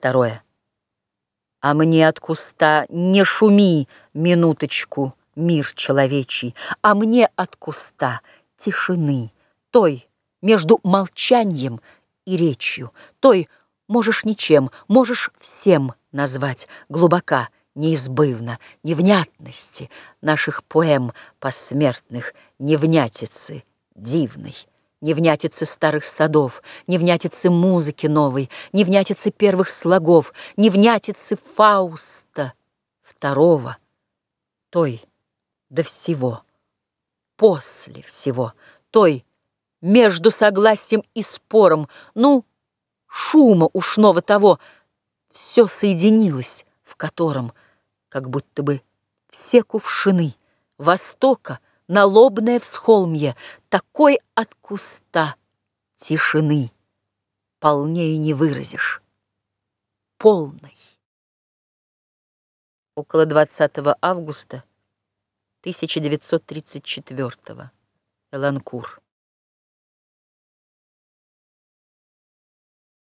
Второе. А мне от куста не шуми минуточку, мир человечий, А мне от куста тишины, той между молчанием и речью, той можешь ничем, можешь всем назвать глубока, неизбывно, невнятности наших поэм посмертных, невнятицы дивной невнятицы старых садов, невнятицы музыки новой, невнятицы первых слогов, невнятицы Фауста второго, той до всего, после всего, той между согласием и спором, ну, шума ушного того, все соединилось, в котором, как будто бы все кувшины Востока — на лобное всхолмье, такой от куста тишины полнее не выразишь, полной. Около 20 августа 1934 Эланкур.